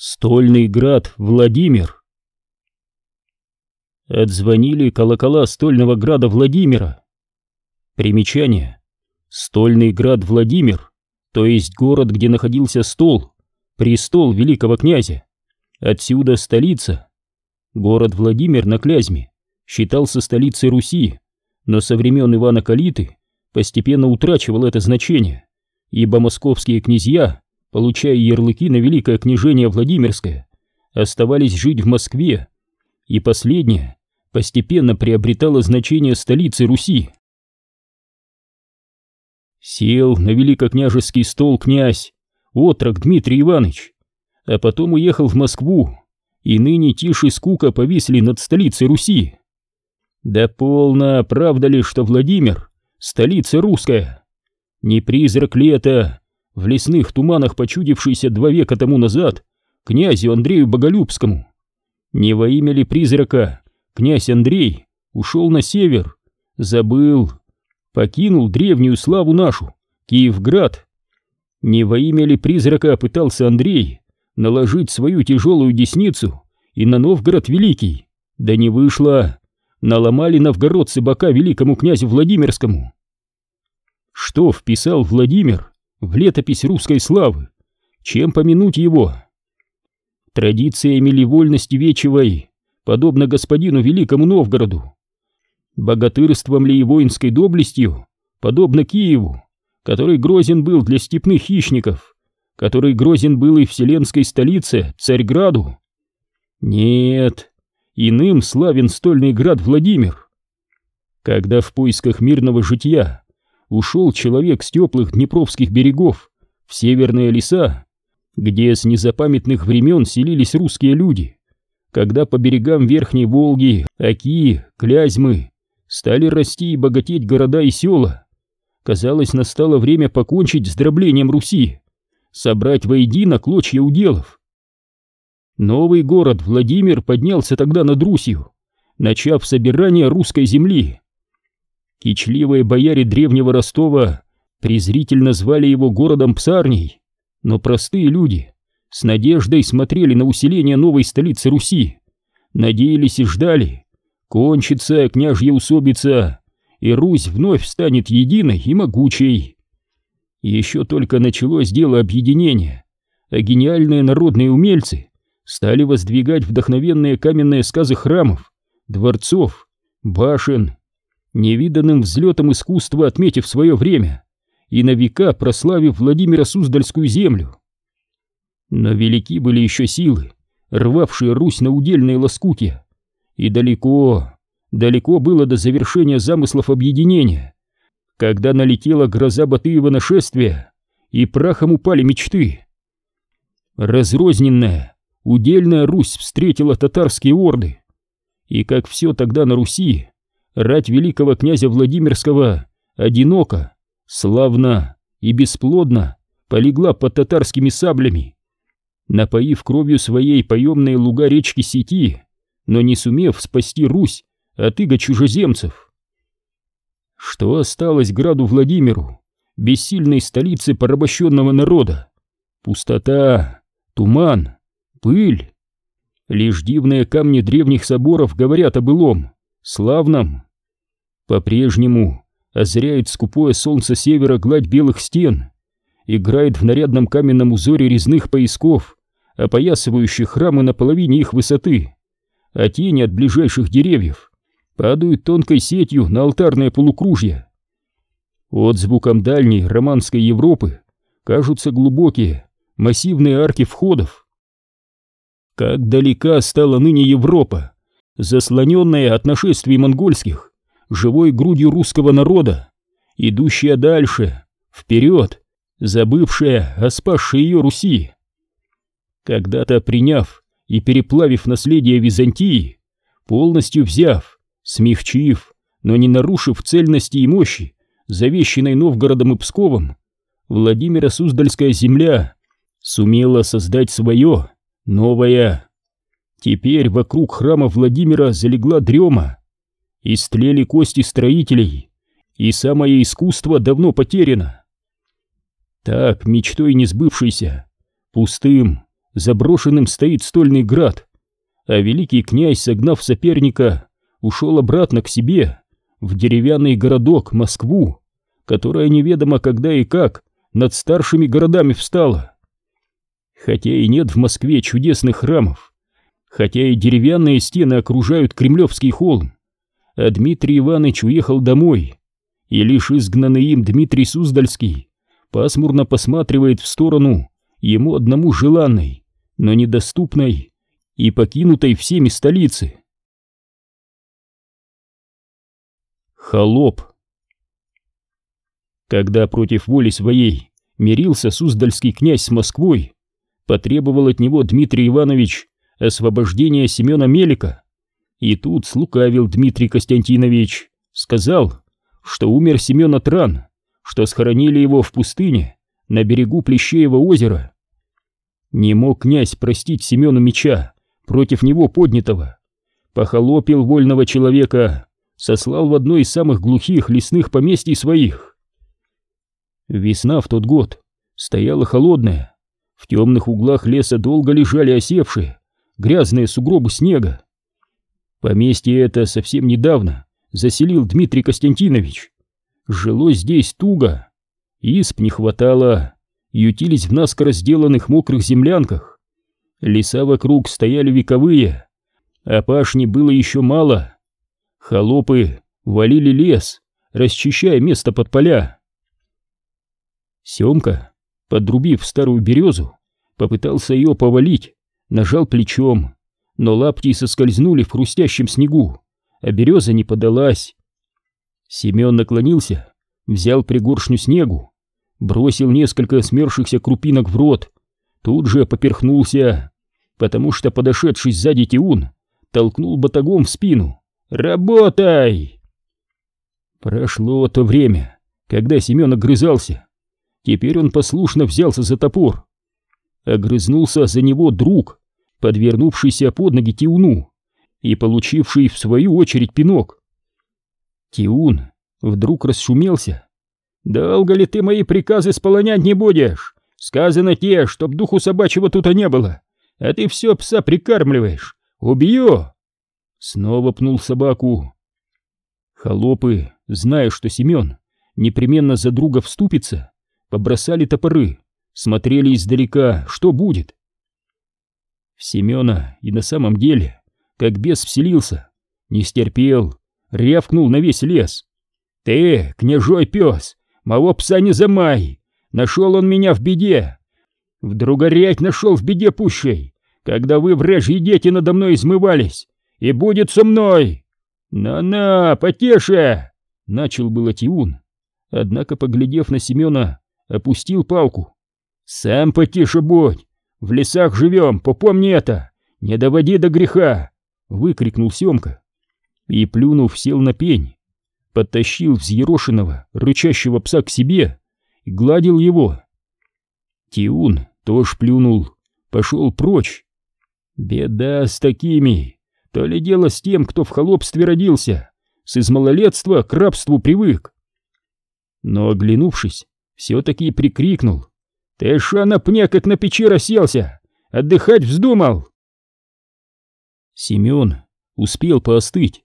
Стольный град Владимир. Отзвонили колокола Стольного града Владимира. Примечание. Стольный град Владимир, то есть город, где находился стол, престол великого князя. Отсюда столица. Город Владимир на Клязьме считался столицей Руси, но со времен Ивана Калиты постепенно утрачивал это значение, ибо московские князья получая ярлыки на Великое княжение Владимирское, оставались жить в Москве, и последнее постепенно приобретало значение столицы Руси. Сел на великокняжеский стол князь, отрок Дмитрий Иванович, а потом уехал в Москву, и ныне тишь и скука повисли над столицей Руси. Да полно, правда ли, что Владимир — столица русская? Не призрак ли это, в лесных туманах почудившийся два века тому назад князю Андрею Боголюбскому. Не во имя ли призрака князь Андрей ушел на север, забыл, покинул древнюю славу нашу, Киевград. Не во имя ли призрака пытался Андрей наложить свою тяжелую десницу и на Новгород Великий, да не вышло, наломали новгородцы бока великому князю Владимирскому. Что вписал Владимир в летопись русской славы, чем помянуть его. Традициями ли вольности вечевой, подобно господину Великому Новгороду, богатырством ли и воинской доблестью, подобно Киеву, который грозен был для степных хищников, который грозен был и вселенской столице, Царьграду. Нет, иным славен стольный град Владимир. Когда в поисках мирного житья ушел человек с теплых днепровских берегов в северные леса, где с незапамятных времен селились русские люди, когда по берегам Верхней Волги, Оки, Клязьмы стали расти и богатеть города и села. Казалось, настало время покончить с дроблением Руси, собрать воедино клочья уделов. Новый город Владимир поднялся тогда над Русью, начав собирание русской земли. Кичливые бояре древнего Ростова презрительно звали его городом Псарней, но простые люди с надеждой смотрели на усиление новой столицы Руси, надеялись и ждали, кончится княжья усобица, и Русь вновь станет единой и могучей. Еще только началось дело объединения, а гениальные народные умельцы стали воздвигать вдохновенные каменные сказы храмов, дворцов, башен, невиданным взлетом искусства отметив свое время и на века прославив Владимира Суздальскую землю. Но велики были еще силы, рвавшие Русь на удельные лоскутья, и далеко, далеко было до завершения замыслов объединения, когда налетела гроза Батыева нашествия, и прахом упали мечты. Разрозненная, удельная Русь встретила татарские орды, и как все тогда на Руси, рать великого князя Владимирского одиноко, славно и бесплодно полегла под татарскими саблями, напоив кровью своей поемные луга речки Сети, но не сумев спасти Русь от иго чужеземцев. Что осталось граду Владимиру, бессильной столице порабощенного народа? Пустота, туман, пыль. Лишь дивные камни древних соборов говорят о былом, славном, по-прежнему озряет скупое солнце севера гладь белых стен, играет в нарядном каменном узоре резных поясков, опоясывающих храмы на половине их высоты, а тени от ближайших деревьев падают тонкой сетью на алтарное полукружье. От звуком дальней романской Европы кажутся глубокие, массивные арки входов. Как далека стала ныне Европа, заслоненная от нашествий монгольских, живой грудью русского народа, идущая дальше, вперед, забывшая о спасшей ее Руси. Когда-то приняв и переплавив наследие Византии, полностью взяв, смягчив, но не нарушив цельности и мощи, завещанной Новгородом и Псковом, Владимира Суздальская земля сумела создать свое, новое. Теперь вокруг храма Владимира залегла дрема, Истлели кости строителей, и самое искусство давно потеряно. Так, мечтой не сбывшейся, пустым, заброшенным стоит стольный град, а великий князь, согнав соперника, ушел обратно к себе, в деревянный городок Москву, которая неведомо когда и как над старшими городами встала. Хотя и нет в Москве чудесных храмов, хотя и деревянные стены окружают Кремлевский холм, а Дмитрий Иванович уехал домой, и лишь изгнанный им Дмитрий Суздальский пасмурно посматривает в сторону ему одному желанной, но недоступной и покинутой всеми столицы. Холоп Когда против воли своей мирился Суздальский князь с Москвой, потребовал от него Дмитрий Иванович освобождения Семена Мелика. И тут слукавил Дмитрий Константинович, сказал, что умер Семен от ран, что схоронили его в пустыне на берегу Плещеева озера. Не мог князь простить Семену меча против него поднятого, похолопил вольного человека, сослал в одно из самых глухих лесных поместий своих. Весна в тот год стояла холодная, в темных углах леса долго лежали осевшие, грязные сугробы снега. Поместье это совсем недавно заселил Дмитрий Константинович. Жилось здесь туго, исп не хватало, ютились в наскоро сделанных мокрых землянках. Леса вокруг стояли вековые, а пашни было еще мало. Холопы валили лес, расчищая место под поля. Семка, подрубив старую березу, попытался ее повалить, нажал плечом, но лапти соскользнули в хрустящем снегу, а береза не подалась. Семен наклонился, взял пригоршню снегу, бросил несколько смершихся крупинок в рот, тут же поперхнулся, потому что подошедший сзади Тиун толкнул батагом в спину. «Работай!» Прошло то время, когда Семен огрызался. Теперь он послушно взялся за топор. Огрызнулся за него друг, подвернувшийся под ноги Тиуну и получивший в свою очередь пинок. Тиун вдруг расшумелся. «Долго ли ты мои приказы исполнять не будешь? Сказано те, чтоб духу собачьего тут не было, а ты все пса прикармливаешь. Убью!» Снова пнул собаку. Холопы, зная, что Семен непременно за друга вступится, побросали топоры, смотрели издалека, что будет. В Семена и на самом деле, как бес вселился, не стерпел, рявкнул на весь лес. «Ты, княжой пес, моего пса не замай! Нашел он меня в беде! Вдруг горять нашел в беде пущей, когда вы, врежьи дети, надо мной измывались, и будет со мной! На-на, потеше!» Начал было Тиун, однако, поглядев на Семена, опустил палку. «Сам потише будь! В лесах живем, попомни это! Не доводи до греха!» — выкрикнул Семка. И, плюнув, сел на пень, подтащил взъерошенного, рычащего пса к себе и гладил его. Тиун тоже плюнул, пошел прочь. Беда с такими, то ли дело с тем, кто в холопстве родился, с измалолетства к рабству привык. Но, оглянувшись, все-таки прикрикнул. «Ты шо на пне, как на печи расселся? Отдыхать вздумал?» Семен успел поостыть,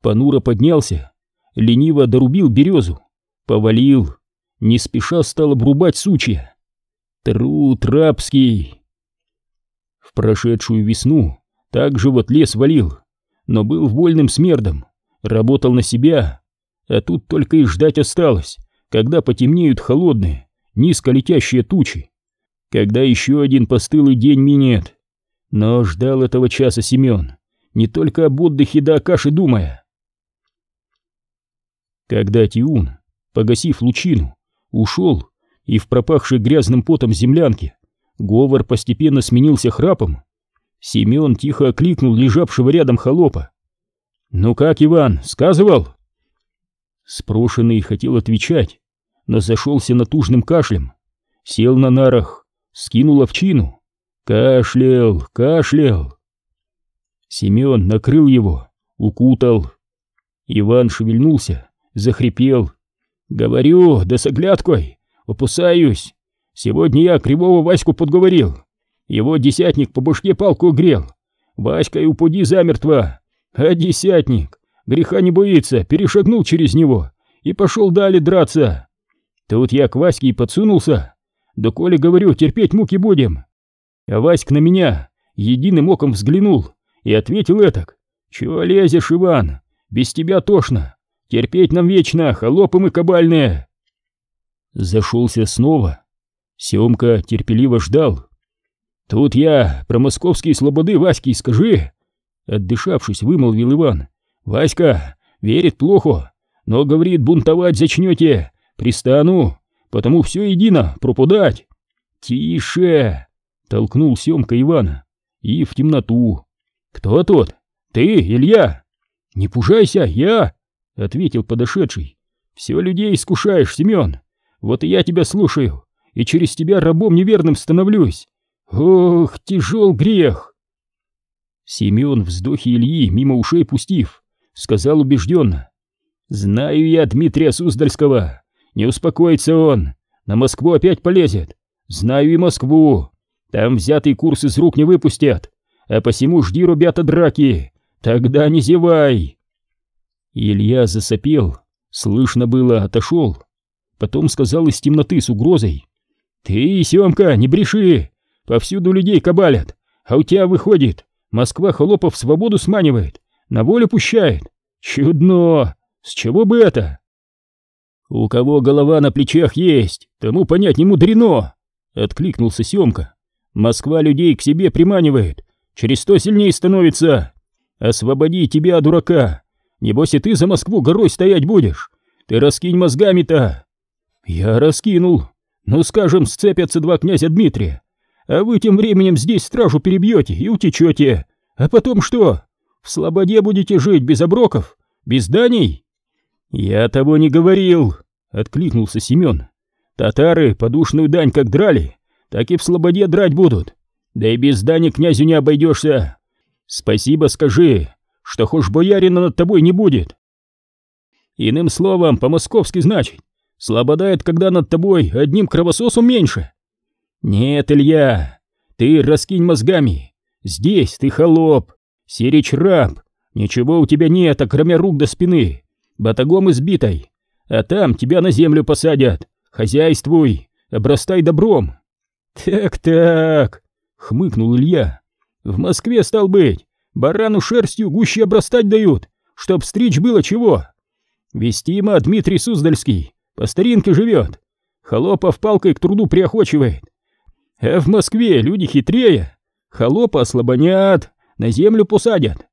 понуро поднялся, лениво дорубил березу, повалил, не спеша стал обрубать сучья. Труд рабский. В прошедшую весну также вот лес валил, но был вольным смердом, работал на себя, а тут только и ждать осталось, когда потемнеют холодные, низко летящие тучи, когда еще один постылый день минет. Но ждал этого часа Семен, не только об отдыхе да о каше думая. Когда Тиун, погасив лучину, ушел, и в пропахшей грязным потом землянке говор постепенно сменился храпом, Семен тихо окликнул лежавшего рядом холопа. «Ну как, Иван, сказывал?» Спрошенный хотел отвечать, но зашелся натужным кашлем, сел на нарах, скинул овчину, кашлял, кашлял. Семен накрыл его, укутал. Иван шевельнулся, захрипел. «Говорю, да с оглядкой, опусаюсь. Сегодня я кривого Ваську подговорил. Его десятник по башке палку грел. Васька и упуди замертво. А десятник, греха не боится, перешагнул через него и пошел далее драться. Тут я к Ваське и подсунулся. Да коли, говорю, терпеть муки будем. А Васька на меня единым оком взглянул и ответил этак. Чего лезешь, Иван? Без тебя тошно. Терпеть нам вечно, холопы мы кабальные. Зашелся снова. Семка терпеливо ждал. Тут я про московские слободы Ваське скажи. Отдышавшись, вымолвил Иван. Васька верит плохо, но говорит, бунтовать зачнете. Пристану, потому все едино, пропадать. Тише! Толкнул Семка Ивана. И в темноту. Кто тот? Ты, Илья? Не пужайся, я! Ответил подошедший. Все людей искушаешь, Семен. Вот и я тебя слушаю, и через тебя рабом неверным становлюсь. Ох, тяжел грех! Семен вздохи Ильи мимо ушей пустив, сказал убежденно. Знаю я Дмитрия Суздальского. Не успокоится он. На Москву опять полезет. Знаю и Москву. Там взятый курс из рук не выпустят. А посему жди, ребята, драки. Тогда не зевай. Илья засопел. Слышно было, отошел. Потом сказал из темноты с угрозой. «Ты, Семка, не бреши! Повсюду людей кабалят, а у тебя выходит, Москва холопов свободу сманивает, на волю пущает. Чудно! С чего бы это?» «У кого голова на плечах есть, тому понять не мудрено!» — откликнулся Семка. «Москва людей к себе приманивает, через сто сильнее становится. Освободи тебя, дурака! Небось и ты за Москву горой стоять будешь! Ты раскинь мозгами-то!» «Я раскинул. Ну, скажем, сцепятся два князя Дмитрия, а вы тем временем здесь стражу перебьете и утечете. А потом что? В Слободе будете жить без оброков? Без зданий?» «Я того не говорил», — откликнулся Семен. «Татары подушную дань как драли, так и в Слободе драть будут. Да и без здания князю не обойдешься. Спасибо скажи, что хошь боярина над тобой не будет. Иным словом, по-московски значит, Слободает, когда над тобой одним кровососом меньше. Нет, Илья, ты раскинь мозгами. Здесь ты холоп, сирич раб. Ничего у тебя нет, кроме рук до спины. Батагом избитой. А там тебя на землю посадят. Хозяйствуй, обрастай добром. Так-так, хмыкнул Илья. В Москве, стал быть, барану шерстью гуще обрастать дают, чтоб стричь было чего. Вестимо Дмитрий Суздальский по старинке живет. Холопов палкой к труду приохочивает. А в Москве люди хитрее. Холопа ослабонят, на землю посадят.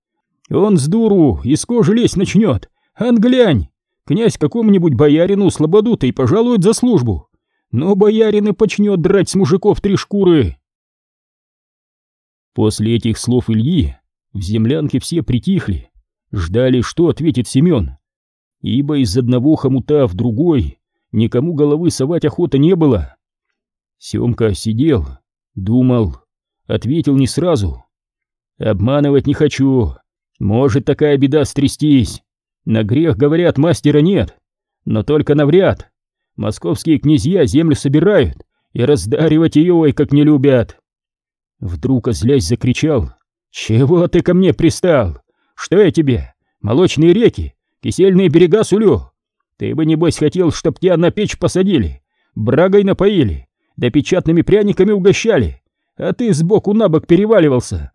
Он с дуру из кожи лезть начнет. Ан глянь, князь какому-нибудь боярину слободу-то и пожалует за службу. Но боярин и почнет драть с мужиков три шкуры. После этих слов Ильи в землянке все притихли, ждали, что ответит Семен ибо из одного хомута в другой никому головы совать охота не было. Семка сидел, думал, ответил не сразу. «Обманывать не хочу. Может такая беда стрястись. На грех, говорят, мастера нет. Но только навряд. Московские князья землю собирают и раздаривать ее ой как не любят». Вдруг озлясь закричал. «Чего ты ко мне пристал? Что я тебе? Молочные реки кисельные берега сулю. Ты бы, небось, хотел, чтоб тебя на печь посадили, брагой напоили, да печатными пряниками угощали, а ты сбоку на бок переваливался.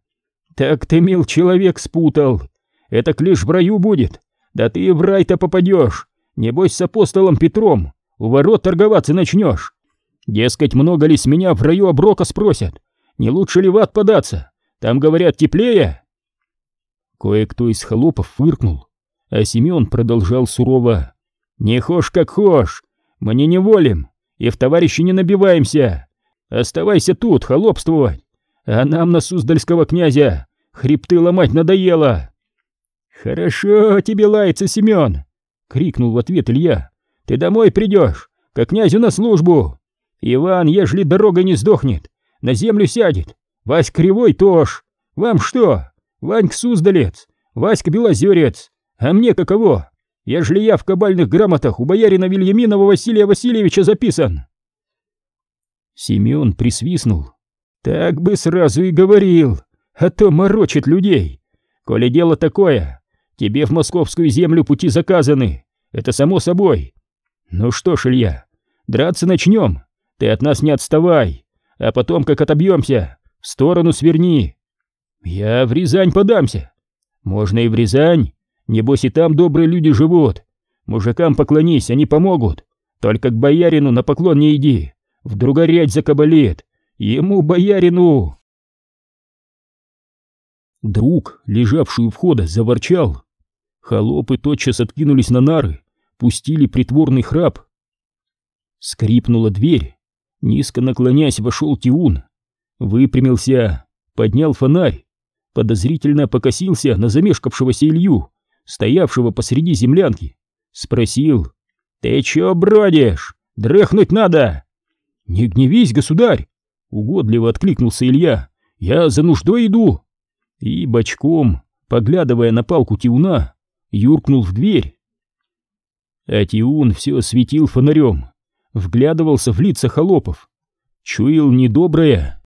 Так ты, мил человек, спутал. Это лишь в раю будет, да ты в рай-то попадешь. Небось, с апостолом Петром у ворот торговаться начнешь. Дескать, много ли с меня в раю оброка спросят? Не лучше ли в ад податься? Там, говорят, теплее. Кое-кто из холопов фыркнул, а Семен продолжал сурово. «Не хошь как хошь, мы не неволим и в товарищи не набиваемся. Оставайся тут, холопствовать, а нам на Суздальского князя хребты ломать надоело». «Хорошо тебе лается, Семен!» — крикнул в ответ Илья. «Ты домой придешь, к князю на службу. Иван, ежели дорога не сдохнет, на землю сядет. Вась Кривой тоже. Вам что? Ваньк Суздалец, Васька Белозерец, а мне каково, ежели я в кабальных грамотах у боярина Вильяминова Василия Васильевича записан? Семен присвистнул. Так бы сразу и говорил, а то морочит людей. Коли дело такое, тебе в московскую землю пути заказаны, это само собой. Ну что ж, Илья, драться начнем, ты от нас не отставай, а потом, как отобьемся, в сторону сверни. Я в Рязань подамся. Можно и в Рязань, небось и там добрые люди живут. Мужикам поклонись, они помогут. Только к боярину на поклон не иди, вдруг орять закабалит. Ему, боярину!» Друг, лежавший у входа, заворчал. Холопы тотчас откинулись на нары, пустили притворный храп. Скрипнула дверь. Низко наклонясь, вошел Тиун. Выпрямился, поднял фонарь, подозрительно покосился на замешкавшегося Илью, стоявшего посреди землянки. Спросил, «Ты чё бродишь? Дрыхнуть надо!» «Не гневись, государь!» Угодливо откликнулся Илья. «Я за нуждой иду!» И бочком, поглядывая на палку Тиуна, юркнул в дверь. А Тиун все светил фонарем, вглядывался в лица холопов, чуял недоброе.